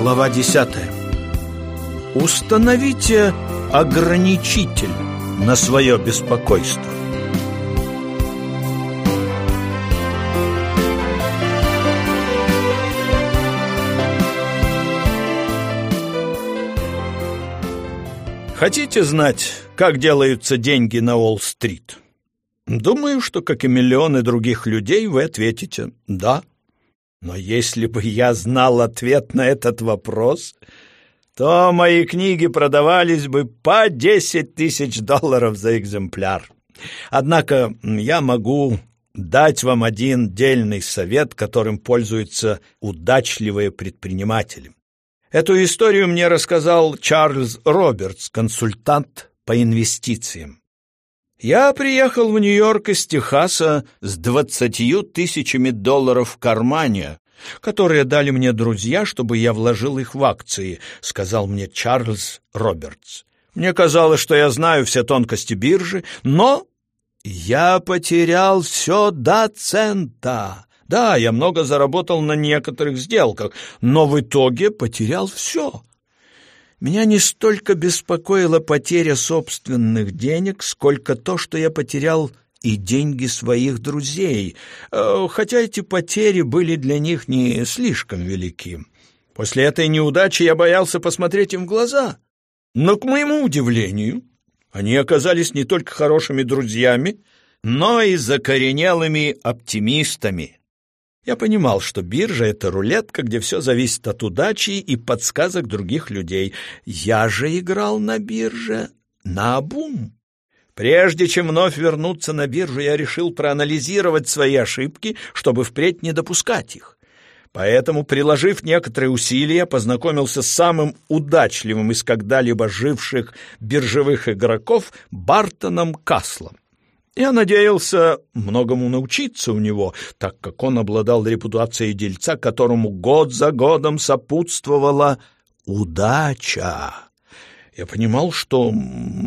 Глава 10 Установите ограничитель на свое беспокойство. Хотите знать, как делаются деньги на Уолл-стрит? Думаю, что, как и миллионы других людей, вы ответите «да». Но если бы я знал ответ на этот вопрос, то мои книги продавались бы по 10 тысяч долларов за экземпляр. Однако я могу дать вам один дельный совет, которым пользуются удачливые предприниматели. Эту историю мне рассказал Чарльз Робертс, консультант по инвестициям. Я приехал в Нью-Йорк из Техаса с двадцатью тысячами долларов в кармане, которые дали мне друзья, чтобы я вложил их в акции, сказал мне Чарльз Робертс. Мне казалось, что я знаю все тонкости биржи, но я потерял все до цента. Да, я много заработал на некоторых сделках, но в итоге потерял все. Меня не столько беспокоила потеря собственных денег, сколько то, что я потерял и деньги своих друзей, э, хотя эти потери были для них не слишком велики. После этой неудачи я боялся посмотреть им в глаза. Но, к моему удивлению, они оказались не только хорошими друзьями, но и закоренелыми оптимистами. Я понимал, что биржа — это рулетка, где все зависит от удачи и подсказок других людей. Я же играл на бирже на обум. Прежде чем вновь вернуться на биржу, я решил проанализировать свои ошибки, чтобы впредь не допускать их. Поэтому, приложив некоторые усилия, познакомился с самым удачливым из когда-либо живших биржевых игроков Бартоном Каслом. Я надеялся многому научиться у него, так как он обладал репутацией дельца, которому год за годом сопутствовала удача. Я понимал, что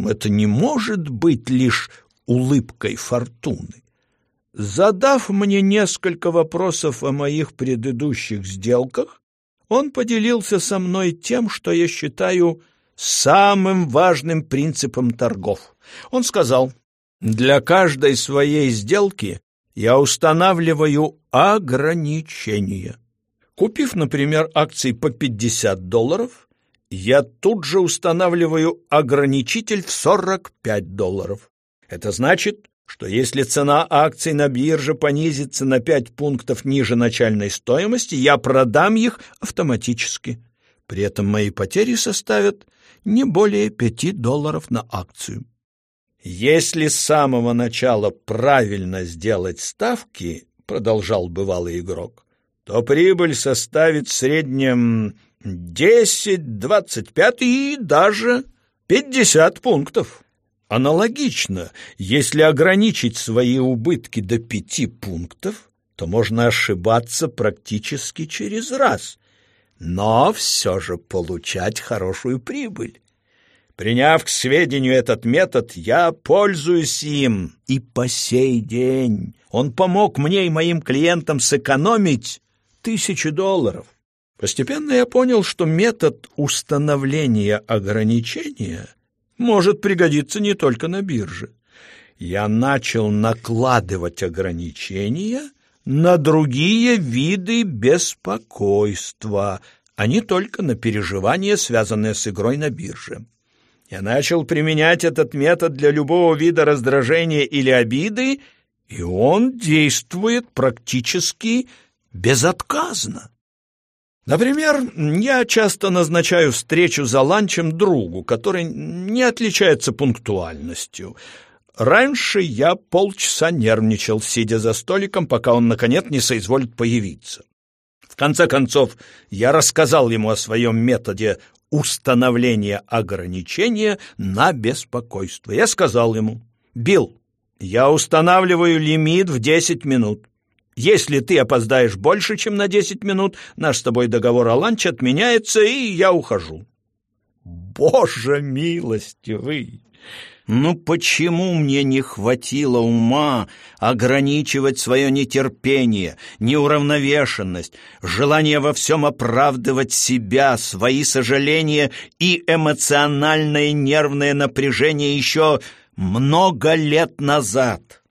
это не может быть лишь улыбкой фортуны. Задав мне несколько вопросов о моих предыдущих сделках, он поделился со мной тем, что я считаю самым важным принципом торгов. Он сказал, для каждой своей сделки я устанавливаю ограничения. Купив, например, акции по 50 долларов, я тут же устанавливаю ограничитель в 45 долларов. Это значит, что если цена акций на бирже понизится на 5 пунктов ниже начальной стоимости, я продам их автоматически. При этом мои потери составят не более 5 долларов на акцию. Если с самого начала правильно сделать ставки, продолжал бывалый игрок, то прибыль составит в среднем 10, 25 и даже 50 пунктов. Аналогично, если ограничить свои убытки до 5 пунктов, то можно ошибаться практически через раз, но все же получать хорошую прибыль. Приняв к сведению этот метод, я пользуюсь им и по сей день. Он помог мне и моим клиентам сэкономить тысячи долларов. Постепенно я понял, что метод установления ограничения может пригодиться не только на бирже. Я начал накладывать ограничения на другие виды беспокойства, а не только на переживания, связанные с игрой на бирже. Я начал применять этот метод для любого вида раздражения или обиды, и он действует практически безотказно. Например, я часто назначаю встречу за ланчем другу, который не отличается пунктуальностью. Раньше я полчаса нервничал, сидя за столиком, пока он, наконец, не соизволит появиться. В конце концов, я рассказал ему о своем методе установления ограничения на беспокойство. Я сказал ему, «Билл, я устанавливаю лимит в 10 минут. Если ты опоздаешь больше, чем на 10 минут, наш с тобой договор о ланче отменяется, и я ухожу». Боже милостивый! Ну почему мне не хватило ума ограничивать свое нетерпение, неуравновешенность, желание во всем оправдывать себя, свои сожаления и эмоциональное нервное напряжение еще много лет назад?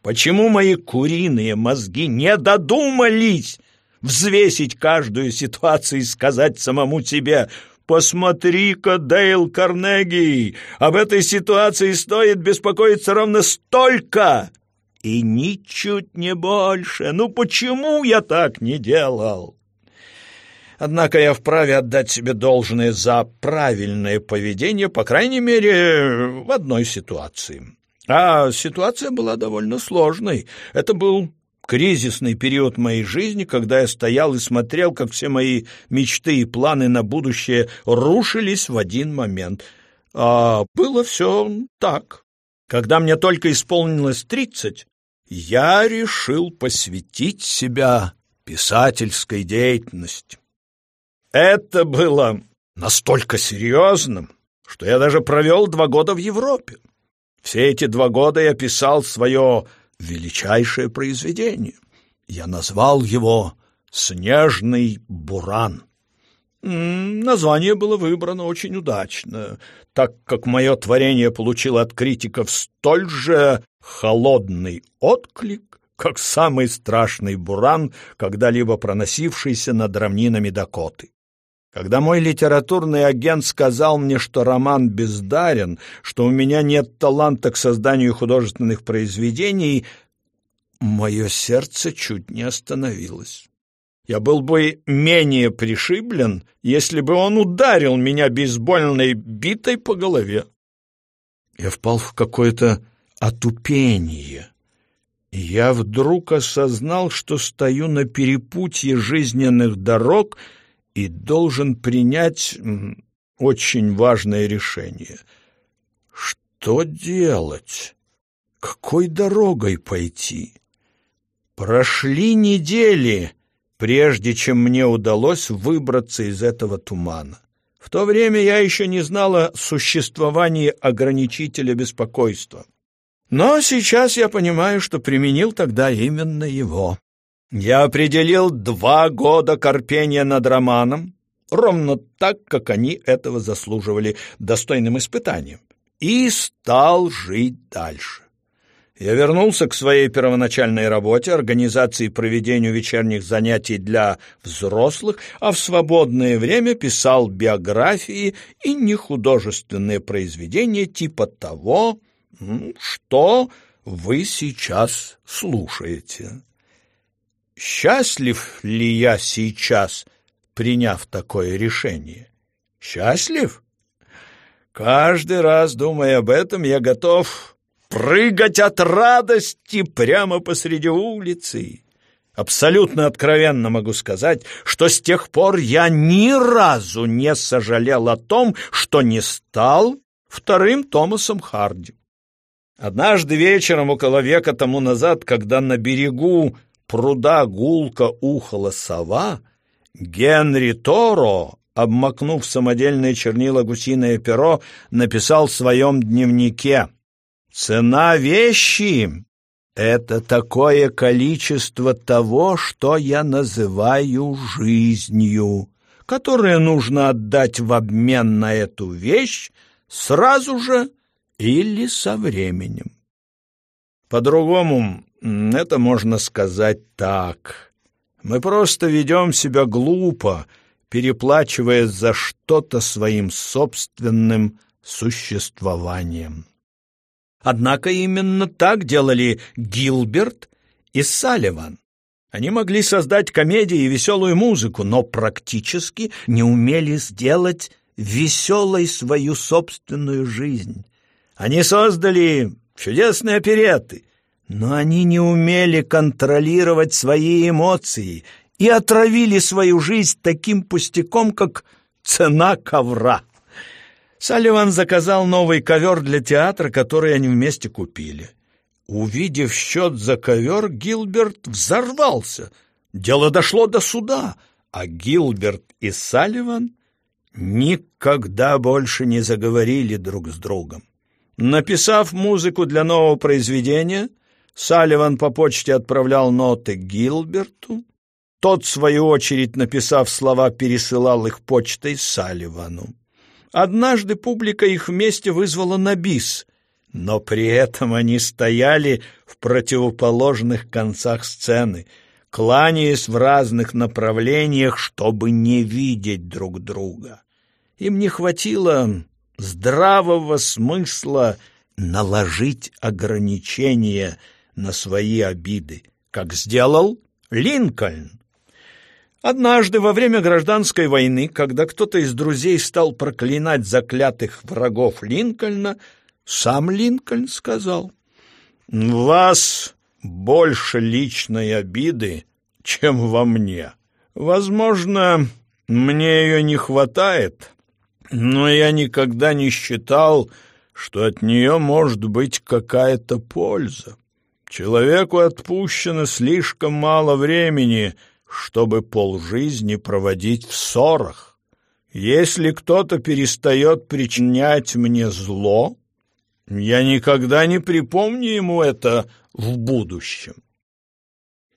Почему мои куриные мозги не додумались взвесить каждую ситуацию и сказать самому себе – Посмотри-ка, Дейл Карнеги, об этой ситуации стоит беспокоиться ровно столько, и ничуть не больше. Ну почему я так не делал? Однако я вправе отдать себе должное за правильное поведение, по крайней мере, в одной ситуации. А ситуация была довольно сложной. Это был кризисный период моей жизни, когда я стоял и смотрел, как все мои мечты и планы на будущее рушились в один момент. А было все так. Когда мне только исполнилось тридцать, я решил посвятить себя писательской деятельности. Это было настолько серьезным, что я даже провел два года в Европе. Все эти два года я писал свое величайшее произведение. Я назвал его «Снежный буран». Название было выбрано очень удачно, так как мое творение получило от критиков столь же холодный отклик, как самый страшный буран, когда-либо проносившийся над равнинами Дакоты. Когда мой литературный агент сказал мне, что роман бездарен, что у меня нет таланта к созданию художественных произведений, мое сердце чуть не остановилось. Я был бы менее пришиблен, если бы он ударил меня бейсбольной битой по голове. Я впал в какое-то отупение, я вдруг осознал, что стою на перепутье жизненных дорог — и должен принять очень важное решение. Что делать? Какой дорогой пойти? Прошли недели, прежде чем мне удалось выбраться из этого тумана. В то время я еще не знала о существовании ограничителя беспокойства. Но сейчас я понимаю, что применил тогда именно его. Я определил два года корпения над романом, ровно так, как они этого заслуживали, достойным испытанием, и стал жить дальше. Я вернулся к своей первоначальной работе, организации и проведению вечерних занятий для взрослых, а в свободное время писал биографии и нехудожественные произведения типа того, что вы сейчас слушаете. Счастлив ли я сейчас, приняв такое решение? Счастлив? Каждый раз, думая об этом, я готов прыгать от радости прямо посреди улицы. Абсолютно откровенно могу сказать, что с тех пор я ни разу не сожалел о том, что не стал вторым Томасом Харди. Однажды вечером, около века тому назад, когда на берегу пруда гулко ухала сова, Генри Торо, обмакнув самодельное чернила гусиное перо, написал в своем дневнике «Цена вещи — это такое количество того, что я называю жизнью, которое нужно отдать в обмен на эту вещь сразу же или со временем». По-другому это можно сказать так. Мы просто ведем себя глупо, переплачивая за что-то своим собственным существованием. Однако именно так делали Гилберт и Салливан. Они могли создать комедии и веселую музыку, но практически не умели сделать веселой свою собственную жизнь. Они создали чудесные опереты, но они не умели контролировать свои эмоции и отравили свою жизнь таким пустяком, как цена ковра. Салливан заказал новый ковер для театра, который они вместе купили. Увидев счет за ковер, Гилберт взорвался. Дело дошло до суда, а Гилберт и Салливан никогда больше не заговорили друг с другом. Написав музыку для нового произведения, Салливан по почте отправлял ноты Гилберту. Тот, в свою очередь, написав слова, пересылал их почтой Салливану. Однажды публика их вместе вызвала на бис, но при этом они стояли в противоположных концах сцены, кланяясь в разных направлениях, чтобы не видеть друг друга. Им не хватило здравого смысла наложить ограничения на свои обиды, как сделал Линкольн. Однажды во время гражданской войны, когда кто-то из друзей стал проклинать заклятых врагов Линкольна, сам Линкольн сказал, «В вас больше личной обиды, чем во мне. Возможно, мне ее не хватает, но я никогда не считал, что от нее может быть какая-то польза. Человеку отпущено слишком мало времени, чтобы полжизни проводить в ссорах. Если кто-то перестает причинять мне зло, я никогда не припомню ему это в будущем.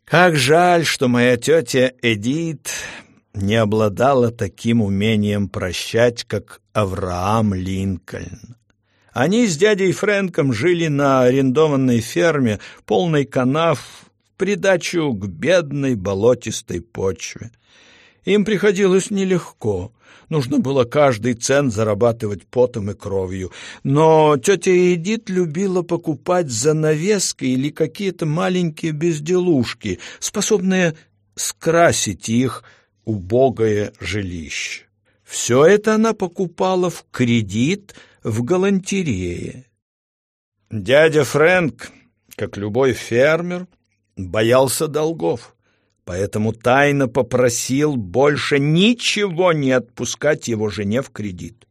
Как жаль, что моя тетя Эдит не обладала таким умением прощать, как Авраам Линкольн. Они с дядей Фрэнком жили на арендованной ферме, полной канав, в придачу к бедной болотистой почве. Им приходилось нелегко. Нужно было каждый цент зарабатывать потом и кровью. Но тетя Эдит любила покупать занавески или какие-то маленькие безделушки, способные скрасить их убогое жилище. Все это она покупала в кредит в галантерее. Дядя Фрэнк, как любой фермер, боялся долгов, поэтому тайно попросил больше ничего не отпускать его жене в кредит.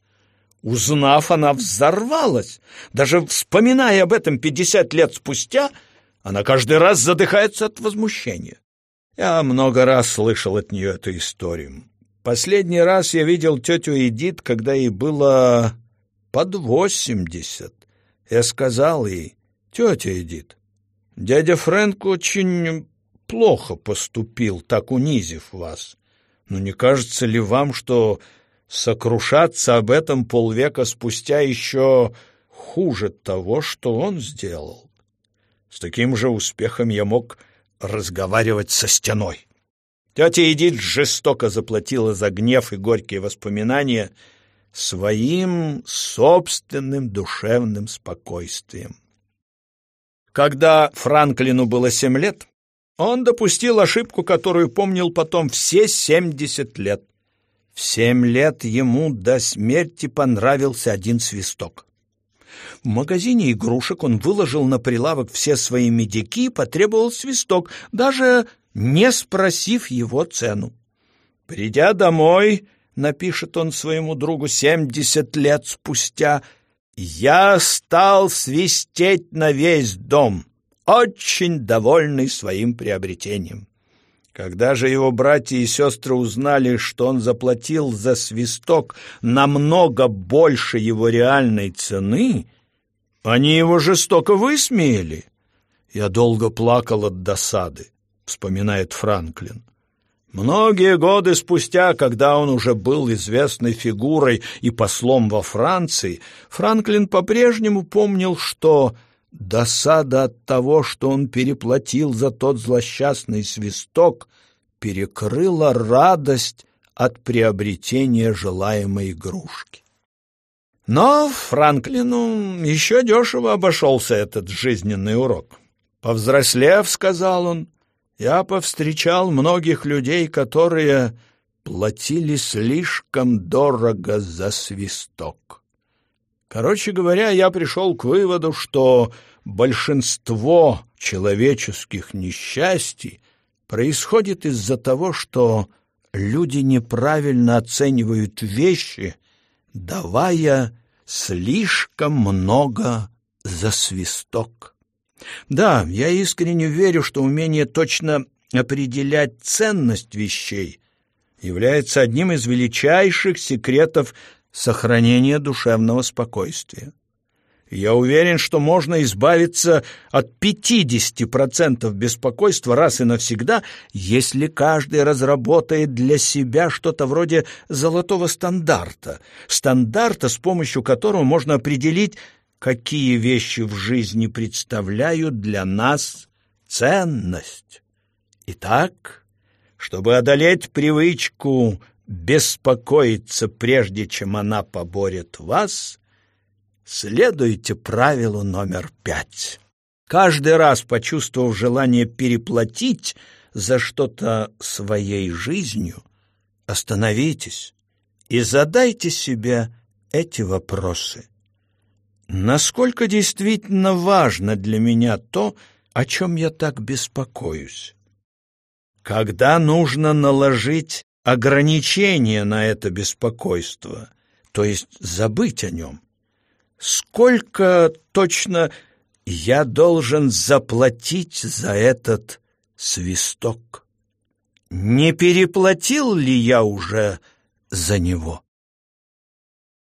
Узнав, она взорвалась. Даже вспоминая об этом пятьдесят лет спустя, она каждый раз задыхается от возмущения. Я много раз слышал от нее эту историю. Последний раз я видел тетю Эдит, когда ей было под восемьдесят. Я сказал ей, тетя Эдит, дядя Фрэнк очень плохо поступил, так унизив вас. Но не кажется ли вам, что сокрушаться об этом полвека спустя еще хуже того, что он сделал? С таким же успехом я мог разговаривать со стеной. Тетя Эдит жестоко заплатила за гнев и горькие воспоминания своим собственным душевным спокойствием. Когда Франклину было семь лет, он допустил ошибку, которую помнил потом все семьдесят лет. В семь лет ему до смерти понравился один свисток. В магазине игрушек он выложил на прилавок все свои медики и потребовал свисток, даже не спросив его цену. Придя домой, напишет он своему другу семьдесят лет спустя, «Я стал свистеть на весь дом, очень довольный своим приобретением». Когда же его братья и сестры узнали, что он заплатил за свисток намного больше его реальной цены, они его жестоко высмеяли. Я долго плакал от досады, вспоминает Франклин. Многие годы спустя, когда он уже был известной фигурой и послом во Франции, Франклин по-прежнему помнил, что досада от того, что он переплатил за тот злосчастный свисток, перекрыла радость от приобретения желаемой игрушки. Но Франклину еще дешево обошелся этот жизненный урок. Повзрослев, сказал он, я повстречал многих людей, которые платили слишком дорого за свисток. Короче говоря, я пришел к выводу, что большинство человеческих несчастий происходит из-за того, что люди неправильно оценивают вещи давая слишком много за свисток. Да, я искренне верю, что умение точно определять ценность вещей является одним из величайших секретов сохранения душевного спокойствия. Я уверен, что можно избавиться от 50% беспокойства раз и навсегда, если каждый разработает для себя что-то вроде золотого стандарта, стандарта, с помощью которого можно определить, какие вещи в жизни представляют для нас ценность. Итак, чтобы одолеть привычку беспокоиться, прежде чем она поборет вас, следуйте правилу номер пять. Каждый раз, почувствовав желание переплатить за что-то своей жизнью, остановитесь и задайте себе эти вопросы. Насколько действительно важно для меня то, о чем я так беспокоюсь? Когда нужно наложить ограничение на это беспокойство, то есть забыть о нем? Сколько точно я должен заплатить за этот свисток? Не переплатил ли я уже за него?